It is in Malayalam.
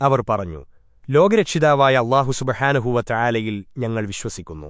അവർ പറഞ്ഞു ലോകരക്ഷിതാവായ അള്ളാഹു സുബഹാനഹുവ ആലയിൽ ഞങ്ങൾ വിശ്വസിക്കുന്നു.